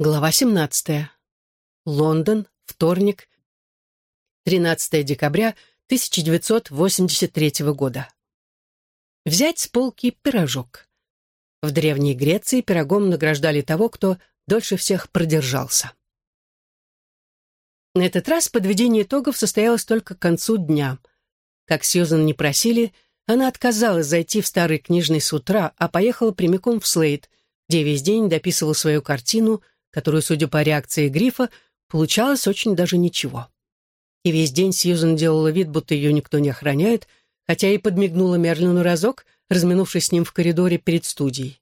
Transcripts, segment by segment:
Глава 17. Лондон, вторник, 13 декабря 1983 года. Взять с полки пирожок. В Древней Греции пирогом награждали того, кто дольше всех продержался. На этот раз подведение итогов состоялось только к концу дня. Как Сьюзан не просили, она отказалась зайти в старый книжный с утра, а поехала прямиком в Слейд, где весь день дописывала свою картину — которую, судя по реакции Грифа, получалось очень даже ничего. И весь день Сьюзен делала вид, будто ее никто не охраняет, хотя и подмигнула Мерлину разок, разминувшись с ним в коридоре перед студией.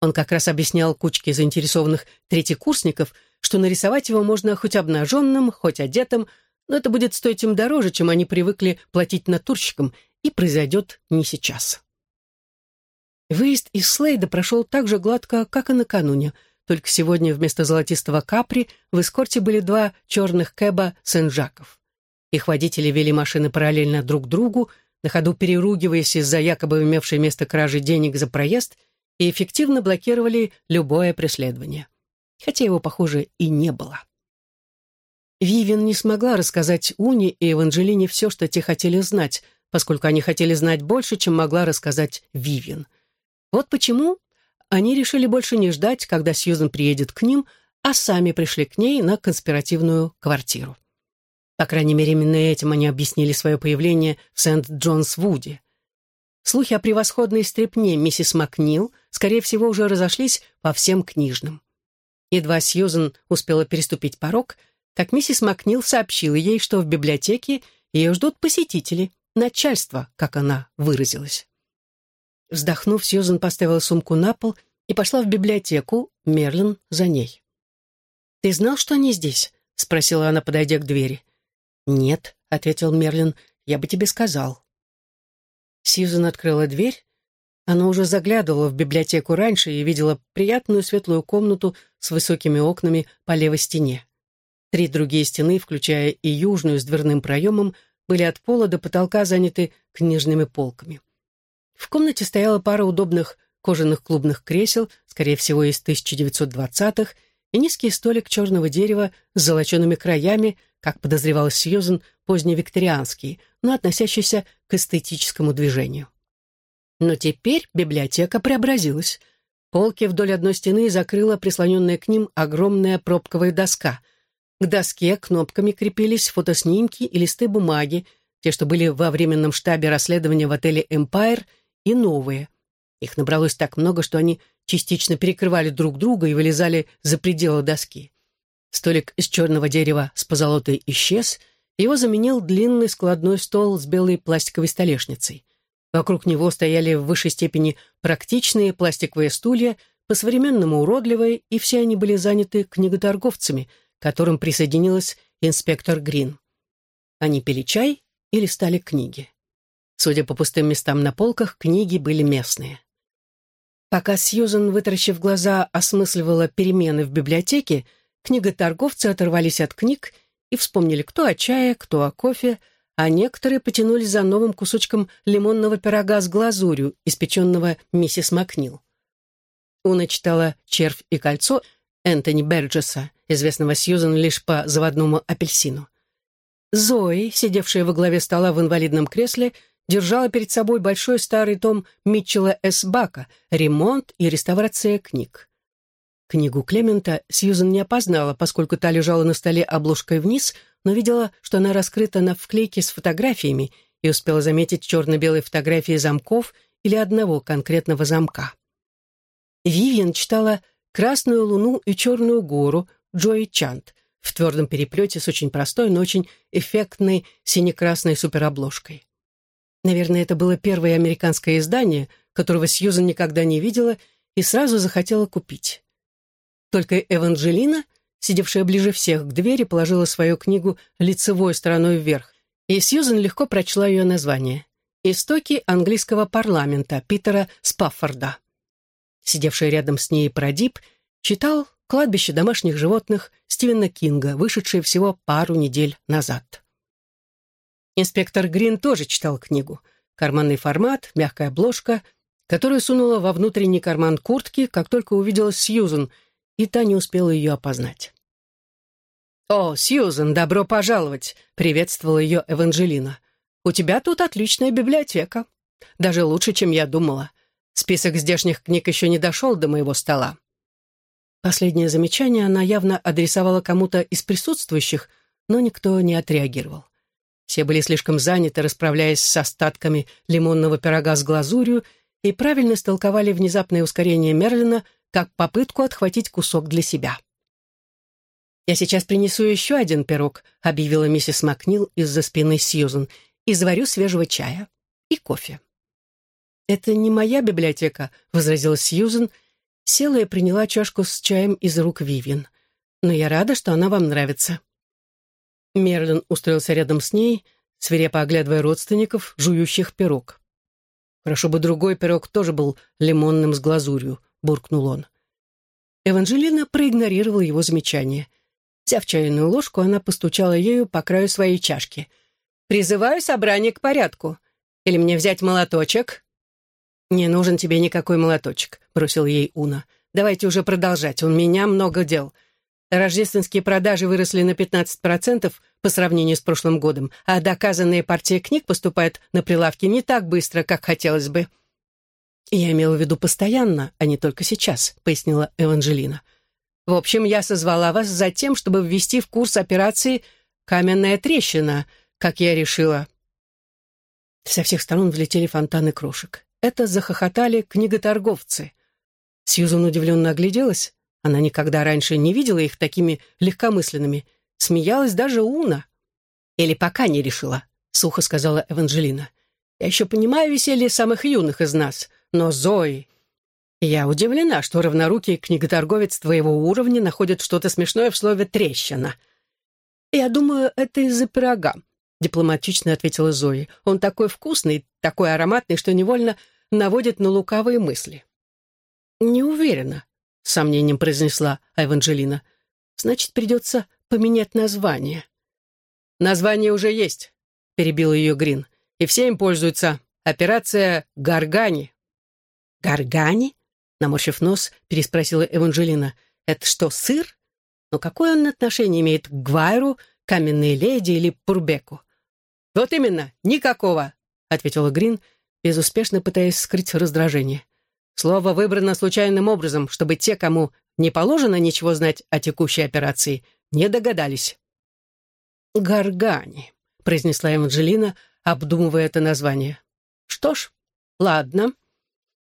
Он как раз объяснял кучке заинтересованных третьекурсников, что нарисовать его можно хоть обнаженным, хоть одетым, но это будет стоить им дороже, чем они привыкли платить натурщикам, и произойдет не сейчас. Выезд из Слейда прошел так же гладко, как и накануне — только сегодня вместо золотистого капри в эскорте были два черных кэба Сен-Жаков. Их водители вели машины параллельно друг другу, на ходу переругиваясь из-за якобы имевшей место кражи денег за проезд, и эффективно блокировали любое преследование. Хотя его, похоже, и не было. Вивин не смогла рассказать Уни и Эванжелине все, что те хотели знать, поскольку они хотели знать больше, чем могла рассказать Вивин. Вот почему они решили больше не ждать, когда Сьюзен приедет к ним, а сами пришли к ней на конспиративную квартиру. По крайней мере, именно этим они объяснили свое появление в Сент-Джонс-Вуде. Слухи о превосходной стрепне миссис Макнил, скорее всего, уже разошлись по всем книжным. Едва Сьюзен успела переступить порог, как миссис Макнил сообщила ей, что в библиотеке ее ждут посетители, начальство, как она выразилась. Вздохнув, Сьюзен поставила сумку на пол и пошла в библиотеку, Мерлин за ней. «Ты знал, что они здесь?» — спросила она, подойдя к двери. «Нет», — ответил Мерлин, — «я бы тебе сказал». Сьюзен открыла дверь. Она уже заглядывала в библиотеку раньше и видела приятную светлую комнату с высокими окнами по левой стене. Три другие стены, включая и южную с дверным проемом, были от пола до потолка заняты книжными полками. В комнате стояла пара удобных кожаных клубных кресел, скорее всего, из 1920-х, и низкий столик черного дерева с золочеными краями, как подозревал Сьюзен, поздневикторианский, но относящийся к эстетическому движению. Но теперь библиотека преобразилась. Полки вдоль одной стены закрыла прислоненная к ним огромная пробковая доска. К доске кнопками крепились фотоснимки и листы бумаги, те, что были во временном штабе расследования в отеле «Эмпайр», и новые. Их набралось так много, что они частично перекрывали друг друга и вылезали за пределы доски. Столик из черного дерева с позолотой исчез, его заменил длинный складной стол с белой пластиковой столешницей. Вокруг него стояли в высшей степени практичные пластиковые стулья, по-современному уродливые, и все они были заняты книготорговцами, к которым присоединилась инспектор Грин. Они пили чай и листали книги. Судя по пустым местам на полках, книги были местные. Пока Сьюзен, вытаращив глаза, осмысливала перемены в библиотеке, книготорговцы оторвались от книг и вспомнили кто о чае, кто о кофе, а некоторые потянулись за новым кусочком лимонного пирога с глазурью, испеченного миссис Макнил. Уна читала «Червь и кольцо» Энтони Берджеса, известного Сьюзен лишь по заводному апельсину. Зои, сидевшая во главе стола в инвалидном кресле, держала перед собой большой старый том Митчелла С. Бака «Ремонт и реставрация книг». Книгу Клемента Сьюзен не опознала, поскольку та лежала на столе обложкой вниз, но видела, что она раскрыта на вклейке с фотографиями и успела заметить черно-белые фотографии замков или одного конкретного замка. Вивиан читала «Красную луну и черную гору» Джои Чант в твердом переплете с очень простой, но очень эффектной сине-красной суперобложкой. Наверное, это было первое американское издание, которого Сьюзан никогда не видела и сразу захотела купить. Только Эванжелина, сидевшая ближе всех к двери, положила свою книгу лицевой стороной вверх, и Сьюзан легко прочла ее название «Истоки английского парламента» Питера Спаффорда. Сидевший рядом с ней Продип читал «Кладбище домашних животных» Стивена Кинга, вышедшее всего пару недель назад. Инспектор Грин тоже читал книгу. Карманный формат, мягкая обложка, которую сунула во внутренний карман куртки, как только увидела Сьюзен, и та не успела ее опознать. «О, Сьюзен, добро пожаловать!» — приветствовала ее Эванжелина. «У тебя тут отличная библиотека. Даже лучше, чем я думала. Список здешних книг еще не дошел до моего стола». Последнее замечание она явно адресовала кому-то из присутствующих, но никто не отреагировал. Все были слишком заняты, расправляясь с остатками лимонного пирога с глазурью, и правильно истолковали внезапное ускорение Мерлина как попытку отхватить кусок для себя. «Я сейчас принесу еще один пирог», — объявила миссис Макнил из-за спины Сьюзен, «и заварю свежего чая и кофе». «Это не моя библиотека», — возразила Сьюзен, села и приняла чашку с чаем из рук Вивьен. «Но я рада, что она вам нравится». Мерлин устроился рядом с ней, свирепо оглядывая родственников, жующих пирог. «Хорошо бы другой пирог тоже был лимонным с глазурью», — буркнул он. Эванжелина проигнорировала его замечание. Взяв чайную ложку, она постучала ею по краю своей чашки. «Призываю собрание к порядку. Или мне взять молоточек?» «Не нужен тебе никакой молоточек», — бросил ей Уна. «Давайте уже продолжать, у меня много дел. Рождественские продажи выросли на 15% по сравнению с прошлым годом, а доказанные партии книг поступают на прилавки не так быстро, как хотелось бы. «Я имела в виду постоянно, а не только сейчас», — пояснила Эванжелина. «В общем, я созвала вас за тем, чтобы ввести в курс операции «Каменная трещина», как я решила». Со всех сторон влетели фонтаны крошек. Это захохотали книготорговцы. Сьюзан удивленно огляделась. Она никогда раньше не видела их такими легкомысленными. Смеялась даже Уна. «Или пока не решила», — сухо сказала Эванжелина. «Я еще понимаю веселье самых юных из нас, но Зои...» «Я удивлена, что равнорукий книготорговец твоего уровня находит что-то смешное в слове «трещина». «Я думаю, это из-за пирога», — дипломатично ответила Зои. «Он такой вкусный, такой ароматный, что невольно наводит на лукавые мысли». «Не уверена», — с сомнением произнесла Эванжелина. «Значит, придется поменять название». «Название уже есть», — перебил ее Грин. «И все им пользуются. Операция «Гаргани». «Гаргани?» — наморщив нос, переспросила Эванжелина. «Это что, сыр? Но какое он отношение имеет к Гвайру, Каменной Леди или Пурбеку?» «Вот именно, никакого», — ответила Грин, безуспешно пытаясь скрыть раздражение. Слово выбрано случайным образом, чтобы те, кому не положено ничего знать о текущей операции, не догадались. «Гаргани», — произнесла Эванжелина, обдумывая это название. «Что ж, ладно.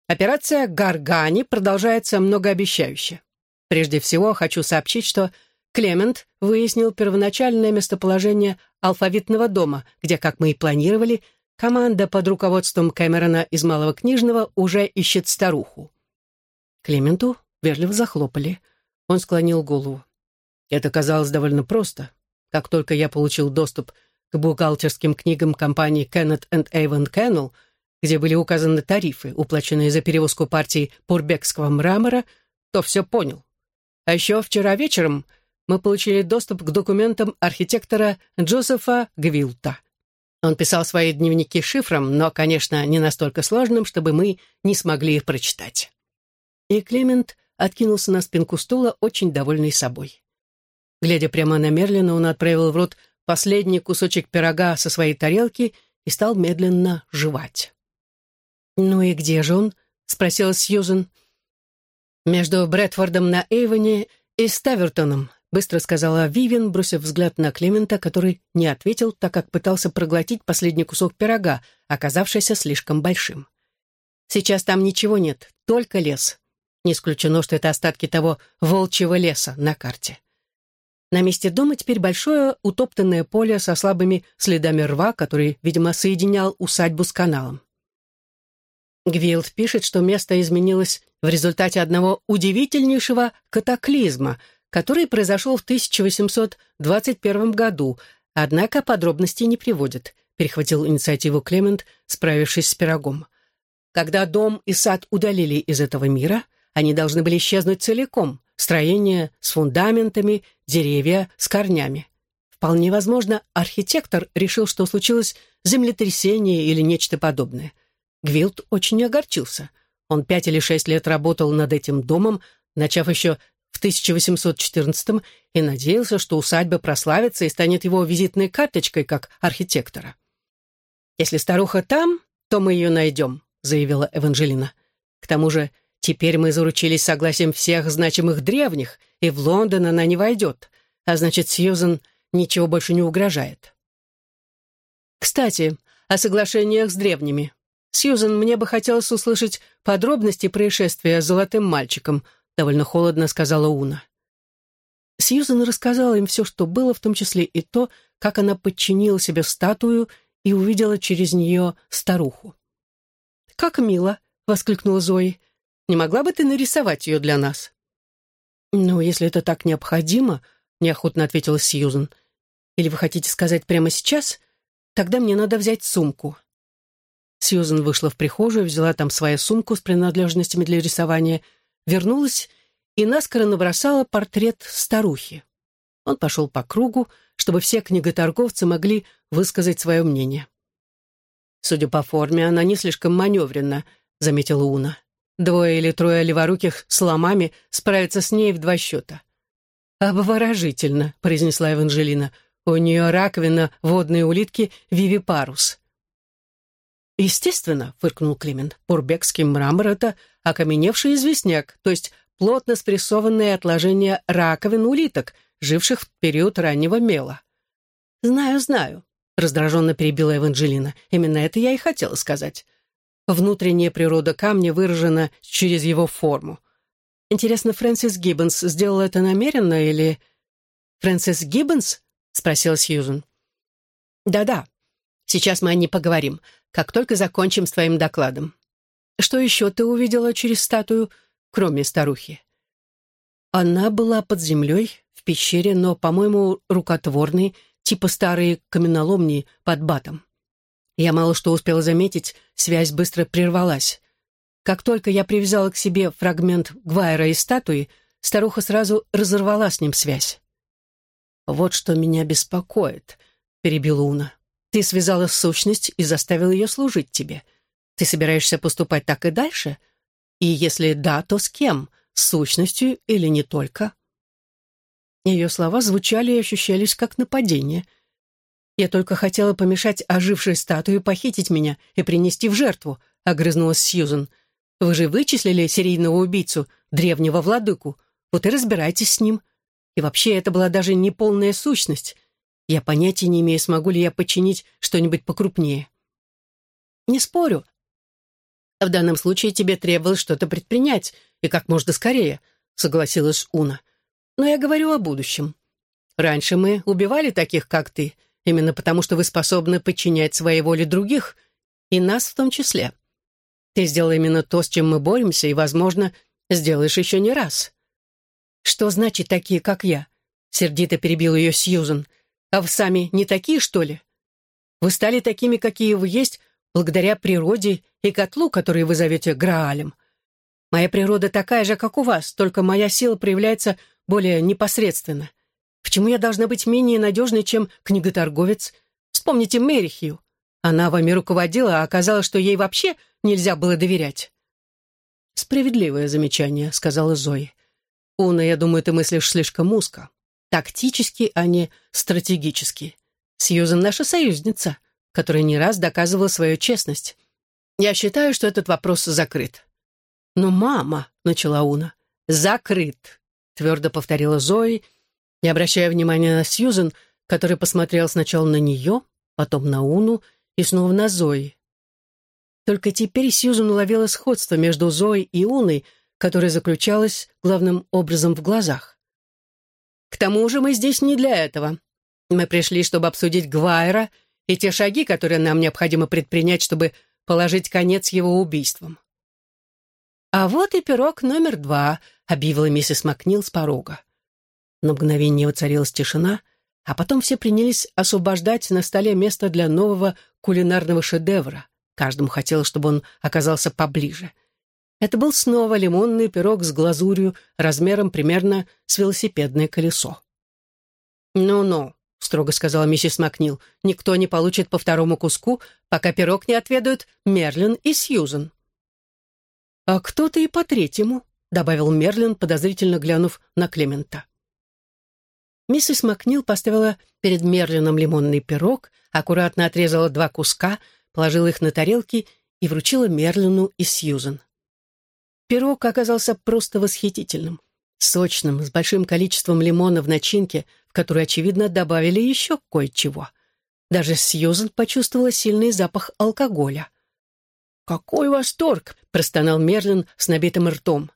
Операция «Гаргани» продолжается многообещающе. Прежде всего, хочу сообщить, что Клемент выяснил первоначальное местоположение алфавитного дома, где, как мы и планировали, Команда под руководством Кэмерона из Малого Книжного уже ищет старуху. Клементу вежливо захлопали. Он склонил голову. Это казалось довольно просто. Как только я получил доступ к бухгалтерским книгам компании Kenneth and Avon Kennel, где были указаны тарифы, уплаченные за перевозку партии пурбекского мрамора, то все понял. А еще вчера вечером мы получили доступ к документам архитектора Джозефа Гвилта. Он писал свои дневники шифром, но, конечно, не настолько сложным, чтобы мы не смогли их прочитать. И Клемент откинулся на спинку стула, очень довольный собой. Глядя прямо на Мерлина, он отправил в рот последний кусочек пирога со своей тарелки и стал медленно жевать. «Ну и где же он?» — спросила Сьюзен. «Между Брэдфордом на Эйвоне и Ставертоном», быстро сказала Вивен, бросив взгляд на Клемента, который не ответил, так как пытался проглотить последний кусок пирога, оказавшийся слишком большим. «Сейчас там ничего нет, только лес. Не исключено, что это остатки того волчьего леса на карте. На месте дома теперь большое утоптанное поле со слабыми следами рва, который, видимо, соединял усадьбу с каналом. Гвилд пишет, что место изменилось в результате одного удивительнейшего катаклизма — который произошел в 1821 году, однако подробностей не приводит, перехватил инициативу Клемент, справившись с пирогом. Когда дом и сад удалили из этого мира, они должны были исчезнуть целиком, строение с фундаментами, деревья с корнями. Вполне возможно, архитектор решил, что случилось землетрясение или нечто подобное. Гвилд очень огорчился. Он пять или шесть лет работал над этим домом, начав еще 1814 и надеялся, что усадьба прославится и станет его визитной карточкой как архитектора. «Если старуха там, то мы ее найдем», — заявила Эванжелина. «К тому же теперь мы заручились согласием всех значимых древних, и в Лондон она не войдет, а значит, Сьюзен ничего больше не угрожает». «Кстати, о соглашениях с древними. Сьюзен, мне бы хотелось услышать подробности происшествия с золотым мальчиком», — довольно холодно сказала Уна. Сьюзен рассказала им все, что было, в том числе и то, как она подчинила себе статую и увидела через нее старуху. «Как мило!» — воскликнула Зои. «Не могла бы ты нарисовать ее для нас?» «Ну, если это так необходимо», — неохотно ответила Сьюзен. «Или вы хотите сказать прямо сейчас? Тогда мне надо взять сумку». Сьюзен вышла в прихожую, взяла там свою сумку с принадлежностями для рисования, вернулась и наскоро набросала портрет старухи. Он пошел по кругу, чтобы все книготорговцы могли высказать свое мнение. «Судя по форме, она не слишком маневренна», — заметила Уна. «Двое или трое леворуких с ломами справятся с ней в два счета». «Обворожительно», — произнесла Евангелина. «У нее раковина водной улитки вивипарус». «Естественно», — фыркнул Климент, — «бурбекский мрамор — это окаменевший известняк, то есть плотно спрессованные отложения раковин улиток, живших в период раннего мела». «Знаю, знаю», — раздраженно перебила Эванжелина. «Именно это я и хотела сказать. Внутренняя природа камня выражена через его форму. Интересно, Фрэнсис Гиббонс сделал это намеренно или...» «Фрэнсис Гиббонс?» — спросила Сьюзен. «Да-да. Сейчас мы о ней поговорим, как только закончим с твоим докладом. Что еще ты увидела через статую, кроме старухи?» Она была под землей, в пещере, но, по-моему, рукотворной, типа старые каменоломни под батом. Я мало что успела заметить, связь быстро прервалась. Как только я привязала к себе фрагмент Гвайра из статуи, старуха сразу разорвала с ним связь. «Вот что меня беспокоит», — перебила Уна. «Ты связала сущность и заставила ее служить тебе. Ты собираешься поступать так и дальше? И если да, то с кем? С сущностью или не только?» Ее слова звучали и ощущались как нападение. «Я только хотела помешать ожившей статуе похитить меня и принести в жертву», — огрызнулась Сьюзен. «Вы же вычислили серийного убийцу, древнего владыку. Вот и разбирайтесь с ним. И вообще, это была даже не полная сущность. Я понятия не имею, смогу ли я подчинить что-нибудь покрупнее». «Не спорю. В данном случае тебе требовалось что-то предпринять, и как можно скорее», — согласилась Уна. — но я говорю о будущем. Раньше мы убивали таких, как ты, именно потому что вы способны подчинять своей воле других, и нас в том числе. Ты сделал именно то, с чем мы боремся, и, возможно, сделаешь еще не раз. Что значит такие, как я? Сердито перебил ее Сьюзен. А вы сами не такие, что ли? Вы стали такими, какие вы есть, благодаря природе и котлу, который вы зовете Граалем. Моя природа такая же, как у вас, только моя сила проявляется более непосредственно. Почему я должна быть менее надежной, чем книготорговец? Вспомните Мерихью. Она вами руководила, а оказалось, что ей вообще нельзя было доверять. «Справедливое замечание», — сказала Зои. «Уна, я думаю, ты мыслишь слишком узко. Тактически, а не стратегически. Сьюзен наша союзница, которая не раз доказывала свою честность. Я считаю, что этот вопрос закрыт». «Но мама», — начала Уна, — «закрыт», твердо повторила Зои, не обращая внимания на Сьюзен, который посмотрел сначала на нее, потом на Уну и снова на Зои. Только теперь Сьюзен уловила сходство между Зоей и Уной, которое заключалось главным образом в глазах. «К тому же мы здесь не для этого. Мы пришли, чтобы обсудить Гвайра и те шаги, которые нам необходимо предпринять, чтобы положить конец его убийствам. «А вот и пирог номер два», — объявила миссис Макнил с порога. На мгновение воцарилась тишина, а потом все принялись освобождать на столе место для нового кулинарного шедевра. Каждому хотелось, чтобы он оказался поближе. Это был снова лимонный пирог с глазурью размером примерно с велосипедное колесо. «Ну-ну», — строго сказала миссис Макнил, «никто не получит по второму куску, пока пирог не отведают Мерлин и Сьюзен». «А кто-то и по третьему», — добавил Мерлин, подозрительно глянув на Клемента. Миссис Макнил поставила перед Мерлином лимонный пирог, аккуратно отрезала два куска, положила их на тарелки и вручила Мерлину и Сьюзен. Пирог оказался просто восхитительным, сочным, с большим количеством лимона в начинке, в которую, очевидно, добавили еще кое-чего. Даже Сьюзен почувствовала сильный запах алкоголя. «Какой восторг!» — простонал Мерлин с набитым ртом.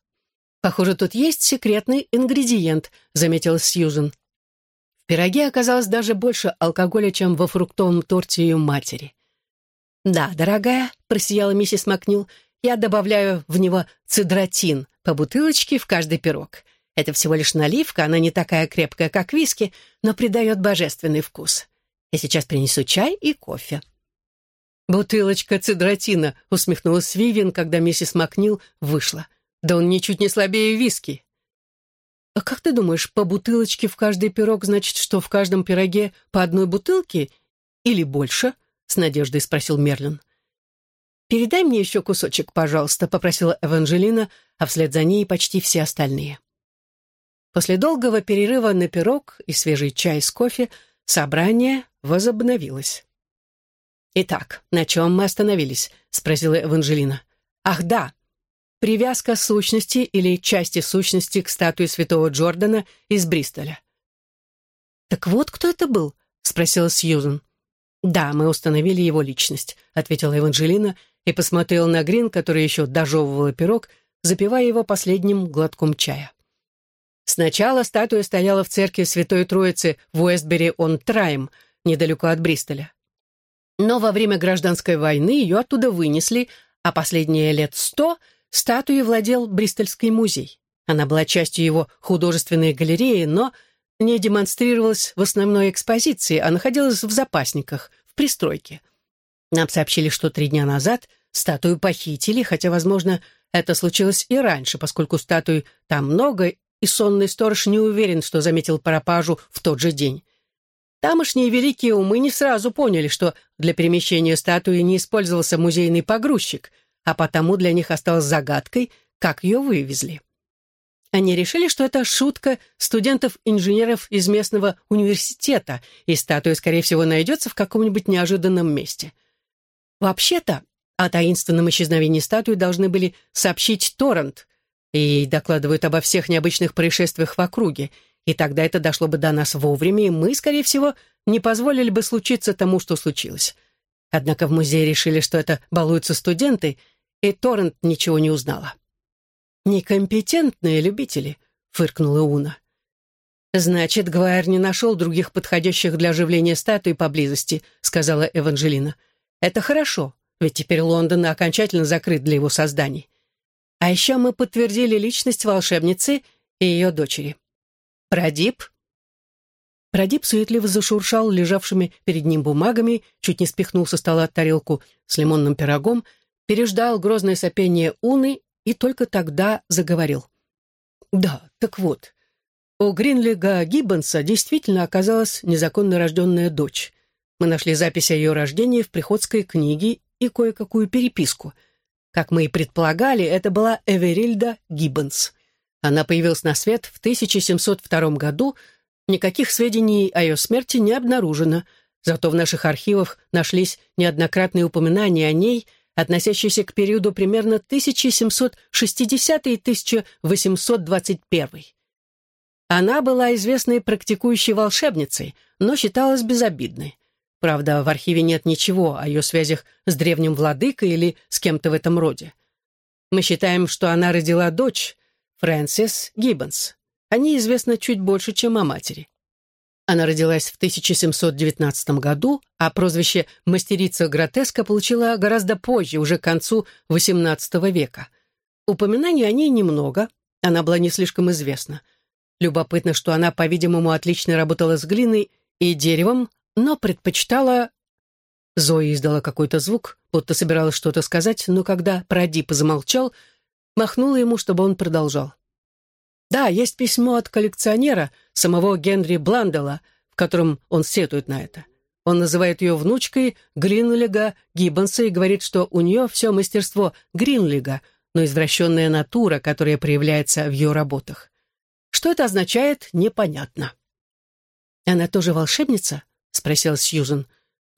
«Похоже, тут есть секретный ингредиент», — заметила Сьюзен. В пироге оказалось даже больше алкоголя, чем во фруктовом торте ее матери. «Да, дорогая», — просияла миссис Макнил, — «я добавляю в него цидратин по бутылочке в каждый пирог. Это всего лишь наливка, она не такая крепкая, как виски, но придает божественный вкус. Я сейчас принесу чай и кофе». «Бутылочка цидратина», — усмехнулась Вивин, когда миссис Макнил вышла. «Да он ничуть не слабее виски». «А как ты думаешь, по бутылочке в каждый пирог значит, что в каждом пироге по одной бутылке или больше?» — с надеждой спросил Мерлин. «Передай мне еще кусочек, пожалуйста», — попросила Эванжелина, а вслед за ней почти все остальные. После долгого перерыва на пирог и свежий чай с кофе собрание возобновилось. «Итак, на чем мы остановились?» — спросила Эванжелина. «Ах, да! Привязка сущности или части сущности к статуе святого Джордана из Бристоля». «Так вот кто это был?» — спросила Сьюзен. «Да, мы установили его личность», — ответила Эванжелина и посмотрела на Грин, который еще дожевывала пирог, запивая его последним глотком чая. Сначала статуя стояла в церкви Святой Троицы в Уэстбери-он-Трайм, недалеко от Бристоля. Но во время гражданской войны ее оттуда вынесли, а последние лет сто статуей владел Бристольский музей. Она была частью его художественной галереи, но не демонстрировалась в основной экспозиции, а находилась в запасниках, в пристройке. Нам сообщили, что три дня назад статую похитили, хотя, возможно, это случилось и раньше, поскольку статуй там много, и сонный сторож не уверен, что заметил пропажу в тот же день. Тамошние великие умы не сразу поняли, что для перемещения статуи не использовался музейный погрузчик, а потому для них осталось загадкой, как ее вывезли. Они решили, что это шутка студентов-инженеров из местного университета, и статуя, скорее всего, найдется в каком-нибудь неожиданном месте. Вообще-то, о таинственном исчезновении статуи должны были сообщить Торрент, и докладывают обо всех необычных происшествиях в округе, и тогда это дошло бы до нас вовремя, и мы, скорее всего, не позволили бы случиться тому, что случилось. Однако в музее решили, что это балуются студенты, и Торрент ничего не узнала. «Некомпетентные любители», — фыркнула Уна. «Значит, Гвайер не нашел других подходящих для оживления статуи поблизости», — сказала Эванжелина. «Это хорошо, ведь теперь Лондон окончательно закрыт для его созданий. А еще мы подтвердили личность волшебницы и ее дочери. «Прадип?» Прадип суетливо зашуршал лежавшими перед ним бумагами, чуть не спихнул со стола тарелку с лимонным пирогом, переждал грозное сопение Уны и только тогда заговорил. «Да, так вот, у Гринлига Гиббонса действительно оказалась незаконно рожденная дочь. Мы нашли запись о ее рождении в приходской книге и кое-какую переписку. Как мы и предполагали, это была Эверильда Гиббонс. Она появилась на свет в 1702 году, никаких сведений о ее смерти не обнаружено, зато в наших архивах нашлись неоднократные упоминания о ней, относящиеся к периоду примерно 1760-1821. Она была известной практикующей волшебницей, но считалась безобидной. Правда, в архиве нет ничего о ее связях с древним владыкой или с кем-то в этом роде. Мы считаем, что она родила дочь, Фрэнсис Гиббонс. О ней известно чуть больше, чем о матери. Она родилась в 1719 году, а прозвище «мастерица гротеска» получила гораздо позже, уже к концу XVIII века. Упоминаний о ней немного, она была не слишком известна. Любопытно, что она, по-видимому, отлично работала с глиной и деревом, но предпочитала... Зоя издала какой-то звук, будто собиралась что-то сказать, но когда Прадип замолчал, махнула ему, чтобы он продолжал. «Да, есть письмо от коллекционера, самого Генри Бландела, в котором он сетует на это. Он называет ее внучкой Гринлига Гиббонса и говорит, что у нее все мастерство Гринлига, но извращенная натура, которая проявляется в ее работах. Что это означает, непонятно. «Она тоже волшебница?» — спросила Сьюзен.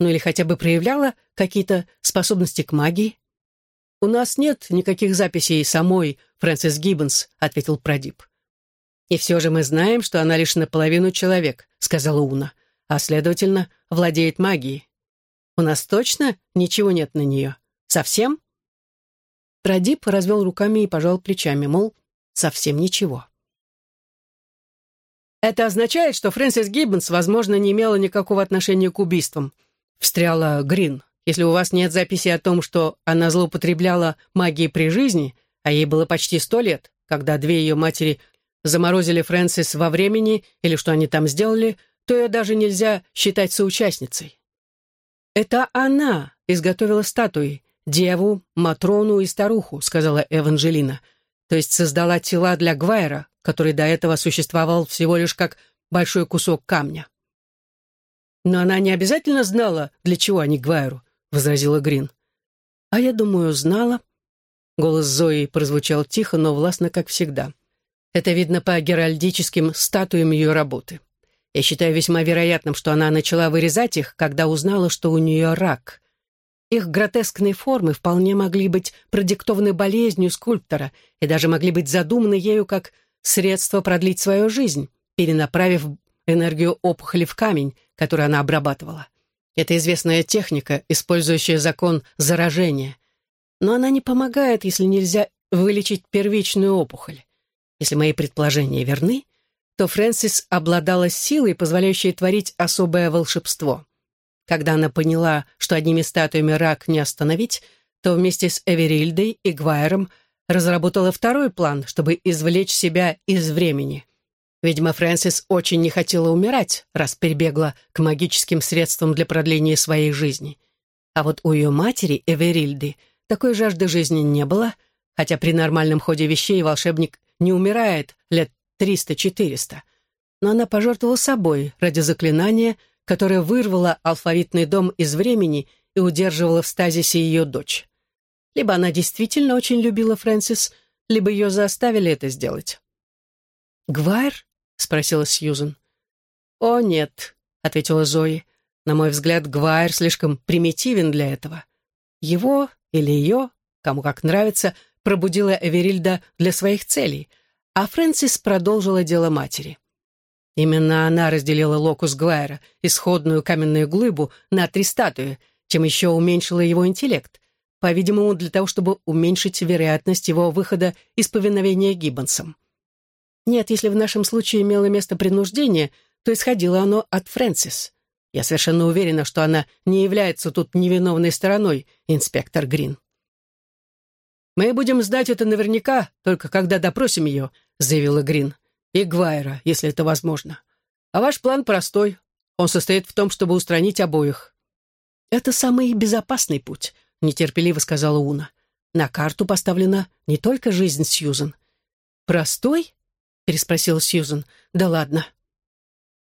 «Ну или хотя бы проявляла какие-то способности к магии?» «У нас нет никаких записей самой Фрэнсис Гиббонс», — ответил Продип. «И все же мы знаем, что она лишь наполовину человек», — сказала Уна, «а, следовательно, владеет магией. У нас точно ничего нет на нее? Совсем?» Продип развел руками и пожал плечами, мол, совсем ничего. «Это означает, что Фрэнсис Гиббонс, возможно, не имела никакого отношения к убийствам», — встряла Грин. «Если у вас нет записи о том, что она злоупотребляла магией при жизни, а ей было почти сто лет, когда две ее матери заморозили Фрэнсис во времени или что они там сделали, то ее даже нельзя считать соучастницей». «Это она изготовила статуи, деву, Матрону и старуху», — сказала Эванжелина. «То есть создала тела для Гвайра, который до этого существовал всего лишь как большой кусок камня. «Но она не обязательно знала, для чего они Гвайру», — возразила Грин. «А я думаю, знала». Голос Зои прозвучал тихо, но властно, как всегда. Это видно по геральдическим статуям ее работы. Я считаю весьма вероятным, что она начала вырезать их, когда узнала, что у нее рак. Их гротескные формы вполне могли быть продиктованы болезнью скульптора и даже могли быть задуманы ею как средство продлить свою жизнь, перенаправив энергию опухоли в камень, который она обрабатывала. Это известная техника, использующая закон заражения. Но она не помогает, если нельзя вылечить первичную опухоль. Если мои предположения верны, то Фрэнсис обладала силой, позволяющей творить особое волшебство. Когда она поняла, что одними статуями рак не остановить, то вместе с Эверильдой и Гвайером разработала второй план, чтобы извлечь себя из времени. Видимо, Фрэнсис очень не хотела умирать, раз прибегла к магическим средствам для продления своей жизни. А вот у ее матери, Эверильды, такой жажды жизни не было, хотя при нормальном ходе вещей волшебник не умирает лет 300-400. Но она пожертвовала собой ради заклинания, которое вырвало алфавитный дом из времени и удерживало в стазисе ее дочь. Либо она действительно очень любила Фрэнсис, либо ее заставили это сделать. «Гвайр?» — спросила Сьюзен. «О, нет», — ответила Зои. «На мой взгляд, Гвайр слишком примитивен для этого. Его или ее, кому как нравится, пробудила Эверильда для своих целей, а Фрэнсис продолжила дело матери. Именно она разделила локус Гвайра, исходную каменную глыбу, на три статуи, чем еще уменьшила его интеллект, по-видимому, для того, чтобы уменьшить вероятность его выхода из повиновения Гиббонсом. Нет, если в нашем случае имело место принуждение, то исходило оно от Фрэнсис. Я совершенно уверена, что она не является тут невиновной стороной, инспектор Грин. «Мы будем знать это наверняка, только когда допросим ее», — заявила Грин. «И Гвайра, если это возможно. А ваш план простой. Он состоит в том, чтобы устранить обоих». «Это самый безопасный путь», — нетерпеливо сказала Уна. «На карту поставлена не только жизнь Сьюзен». «Простой?» — переспросила Сьюзен. «Да ладно».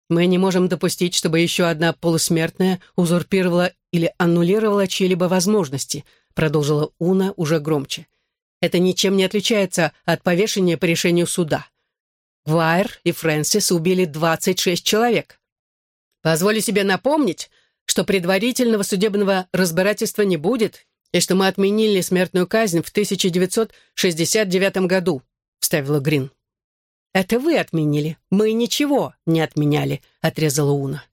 «Мы не можем допустить, чтобы еще одна полусмертная узурпировала или аннулировала чьи-либо возможности», — продолжила Уна уже громче. «Это ничем не отличается от повешения по решению суда. Гвайр и Фрэнсис убили 26 человек. Позволю себе напомнить, что предварительного судебного разбирательства не будет и что мы отменили смертную казнь в 1969 году», — вставила Грин. «Это вы отменили. Мы ничего не отменяли», — отрезала Уна.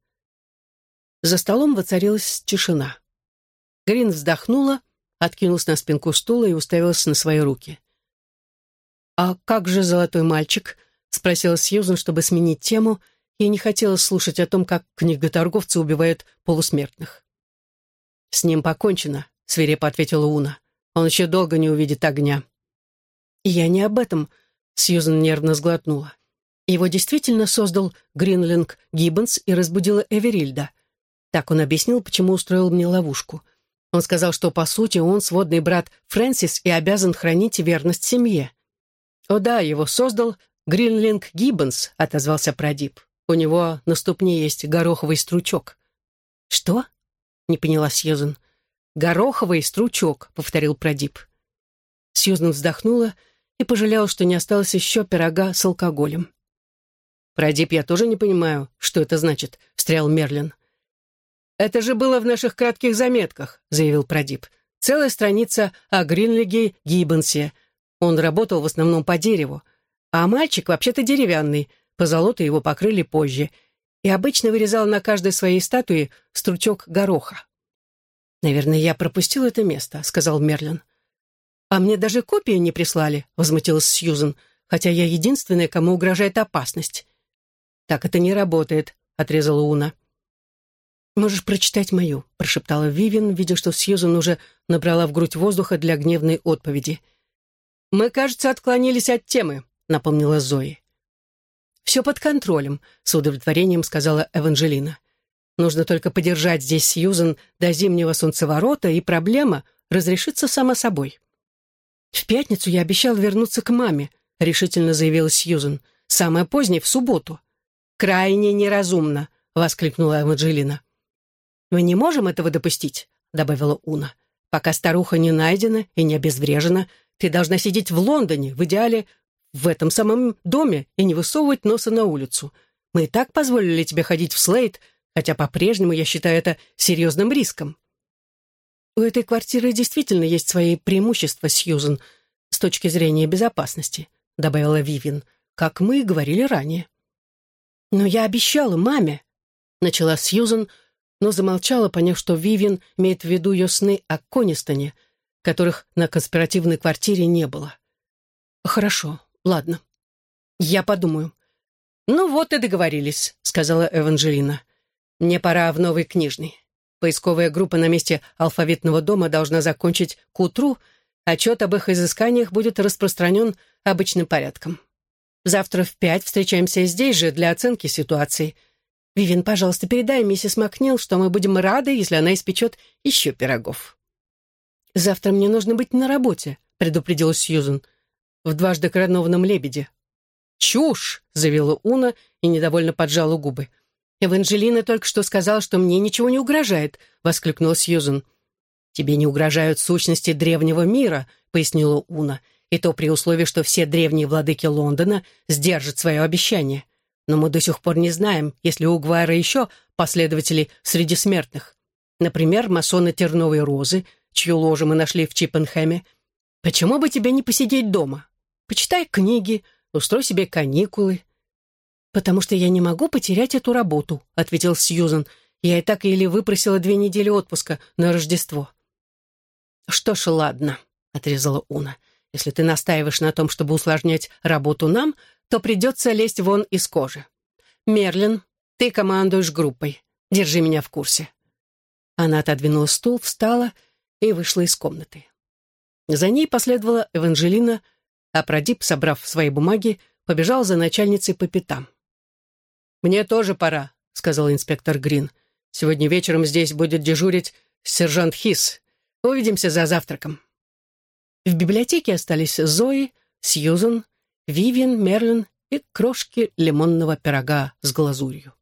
За столом воцарилась тишина. Грин вздохнула, откинулась на спинку стула и уставилась на свои руки. «А как же золотой мальчик?» — спросила Сьюзен, чтобы сменить тему — Ей не хотелось слушать о том, как книготорговцы убивают полусмертных. «С ним покончено», — свирепо ответила Уна. «Он еще долго не увидит огня». «Я не об этом», — Сьюзен нервно сглотнула. Его действительно создал Гринлинг Гиббонс и разбудила Эверильда. Так он объяснил, почему устроил мне ловушку. Он сказал, что, по сути, он сводный брат Фрэнсис и обязан хранить верность семье. «О да, его создал Гринлинг Гиббонс», — отозвался Продип. У него на ступне есть гороховый стручок». «Что?» — не поняла Сьюзен. «Гороховый стручок», — повторил Продип. Сьюзан вздохнула и пожалела, что не осталось еще пирога с алкоголем. «Продип, я тоже не понимаю, что это значит», — встрял Мерлин. «Это же было в наших кратких заметках», — заявил Продип. «Целая страница о Гринлиге Гиббонсе. Он работал в основном по дереву. А мальчик вообще-то деревянный, по золоту его покрыли позже, и обычно вырезал на каждой своей статуе стручок гороха». «Наверное, я пропустил это место», — сказал Мерлин. «А мне даже копии не прислали», — возмутилась Сьюзен, «хотя я единственная, кому угрожает опасность». «Так это не работает», — отрезала Уна. «Можешь прочитать мою», — прошептала Вивин, видя, что Сьюзен уже набрала в грудь воздуха для гневной отповеди. «Мы, кажется, отклонились от темы», — напомнила Зои. «Все под контролем», — с удовлетворением сказала Эванжелина. «Нужно только подержать здесь Сьюзен до зимнего солнцеворота, и проблема разрешится сама собой». «В пятницу я обещал вернуться к маме», — решительно заявила Сьюзен. «Самое позднее, в субботу». «Крайне неразумно», — воскликнула Эванжелина. «Мы не можем этого допустить», — добавила Уна. «Пока старуха не найдена и не обезврежена, ты должна сидеть в Лондоне, в идеале в этом самом доме и не высовывать носа на улицу. Мы и так позволили тебе ходить в Слейд, хотя по-прежнему я считаю это серьезным риском». «У этой квартиры действительно есть свои преимущества, Сьюзен, с точки зрения безопасности», — добавила Вивин, «как мы и говорили ранее». «Но я обещала маме», — начала Сьюзен, но замолчала, поняв, что Вивин имеет в виду ее сны о Конистоне, которых на конспиративной квартире не было. «Хорошо, ладно. Я подумаю». «Ну вот и договорились», — сказала Эванжелина. «Мне пора в новый книжный. Поисковая группа на месте алфавитного дома должна закончить к утру, отчет об их изысканиях будет распространен обычным порядком. Завтра в пять встречаемся здесь же для оценки ситуации. Вивин, пожалуйста, передай миссис Макнил, что мы будем рады, если она испечет еще пирогов. «Завтра мне нужно быть на работе», — предупредила Сьюзен, «в дважды коронованном лебеде». «Чушь!» — заявила Уна и недовольно поджала губы. «Эванжелина только что сказала, что мне ничего не угрожает», — воскликнула Сьюзен. «Тебе не угрожают сущности древнего мира», — пояснила Уна, «и то при условии, что все древние владыки Лондона сдержат свое обещание. Но мы до сих пор не знаем, есть ли у Гвайра еще последователи среди смертных. Например, масоны Терновой Розы, чью ложу мы нашли в Чиппенхэме. Почему бы тебе не посидеть дома? Почитай книги, устрой себе каникулы». «Потому что я не могу потерять эту работу», — ответил Сьюзен. «Я и так или выпросила две недели отпуска на Рождество». «Что ж, ладно», — отрезала Уна. «Если ты настаиваешь на том, чтобы усложнять работу нам, то придется лезть вон из кожи. Мерлин, ты командуешь группой. Держи меня в курсе». Она отодвинула стул, встала и вышла из комнаты. За ней последовала Эванжелина, а Продип, собрав свои бумаги, побежал за начальницей по пятам. «Мне тоже пора», — сказал инспектор Грин. «Сегодня вечером здесь будет дежурить сержант Хис. Увидимся за завтраком». В библиотеке остались Зои, Сьюзен, Вивиан, Мерлин и крошки лимонного пирога с глазурью.